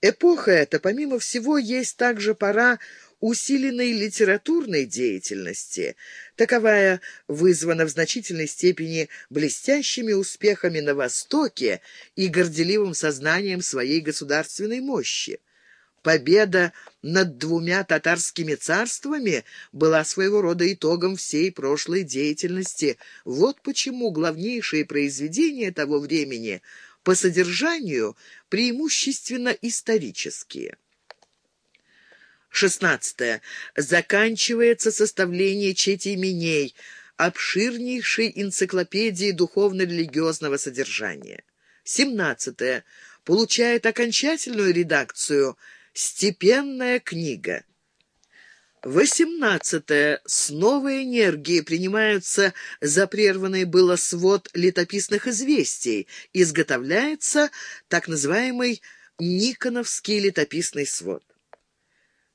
Эпоха эта, помимо всего, есть также пора усиленной литературной деятельности. Таковая вызвана в значительной степени блестящими успехами на Востоке и горделивым сознанием своей государственной мощи. Победа над двумя татарскими царствами была своего рода итогом всей прошлой деятельности. Вот почему главнейшие произведения того времени по содержанию преимущественно исторические. 16. Заканчивается составление чети именей, обширнейшей энциклопедии духовно-религиозного содержания. 17. Получает окончательную редакцию «Степенная книга». 18. С новой энергией принимаются за прерванный было свод летописных известий. Изготовляется так называемый Никоновский летописный свод.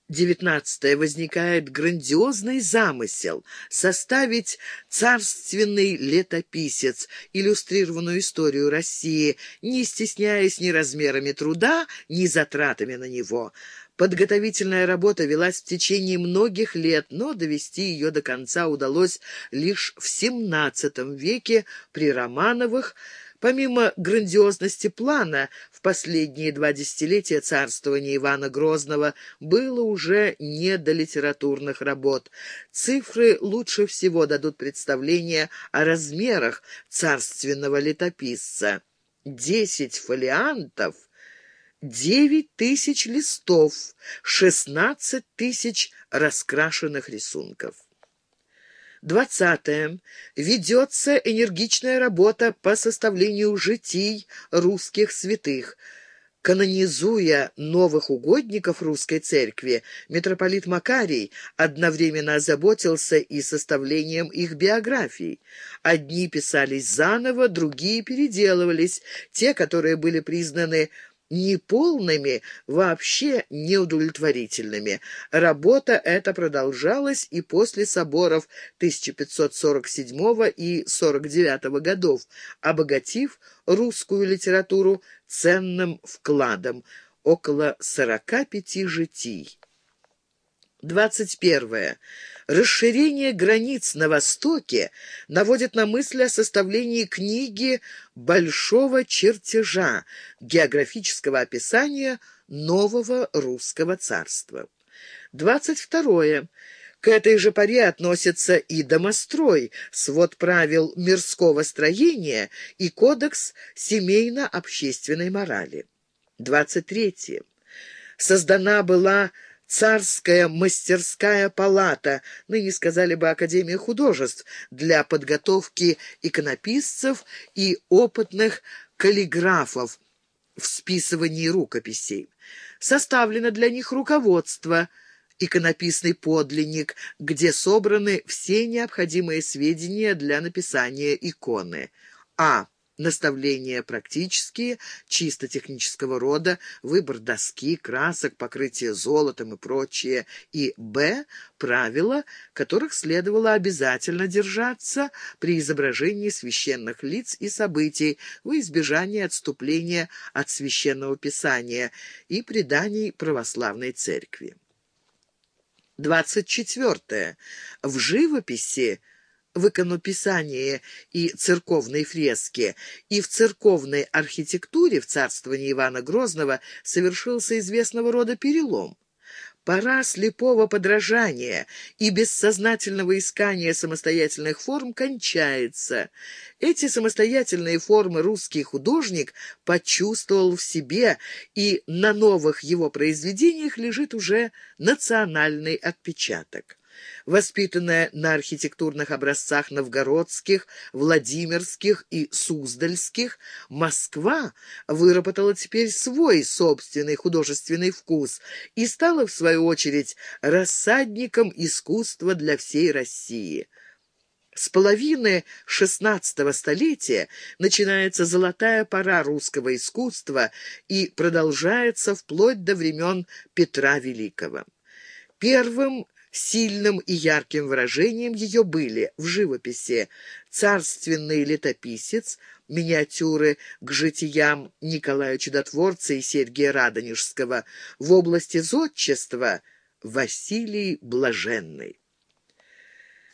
19 возникает грандиозный замысел составить царственный летописец, иллюстрированную историю России, не стесняясь ни размерами труда, ни затратами на него. Подготовительная работа велась в течение многих лет, но довести ее до конца удалось лишь в XVII веке при Романовых, Помимо грандиозности плана, в последние два десятилетия царствования Ивана Грозного было уже не до литературных работ. Цифры лучше всего дадут представление о размерах царственного летописца. Десять фолиантов — девять тысяч листов, шестнадцать тысяч раскрашенных рисунков. Двадцатое. Ведется энергичная работа по составлению житий русских святых. Канонизуя новых угодников русской церкви, митрополит Макарий одновременно озаботился и составлением их биографий. Одни писались заново, другие переделывались, те, которые были признаны неполными, вообще неудовлетворительными. Работа эта продолжалась и после соборов 1547 и 49 годов, обогатив русскую литературу ценным вкладом – около 45 житий. 21. Расширение границ на Востоке наводит на мысль о составлении книги большого чертежа, географического описания нового русского царства. 22. К этой же паре относятся и домострой, свод правил мирского строения и кодекс семейно-общественной морали. 23. Создана была царская мастерская палата, ныне сказали бы Академия художеств, для подготовки иконописцев и опытных каллиграфов в списывании рукописей. Составлено для них руководство иконописный подлинник, где собраны все необходимые сведения для написания иконы. А. Наставления практические, чисто технического рода, выбор доски, красок, покрытие золотом и прочее. И Б. Правила, которых следовало обязательно держаться при изображении священных лиц и событий в избежание отступления от священного писания и преданий православной церкви. 24. В живописи в иконописании и церковной фреске, и в церковной архитектуре в царствовании Ивана Грозного совершился известного рода перелом. Пора слепого подражания и бессознательного искания самостоятельных форм кончается. Эти самостоятельные формы русский художник почувствовал в себе, и на новых его произведениях лежит уже национальный отпечаток воспитанная на архитектурных образцах новгородских, владимирских и суздальских, Москва выработала теперь свой собственный художественный вкус и стала, в свою очередь, рассадником искусства для всей России. С половины XVI столетия начинается золотая пора русского искусства и продолжается вплоть до времен Петра Великого. Первым Сильным и ярким выражением ее были в живописи царственный летописец, миниатюры к житиям Николая Чудотворца и Сергия Радонежского, в области зодчества Василий Блаженный.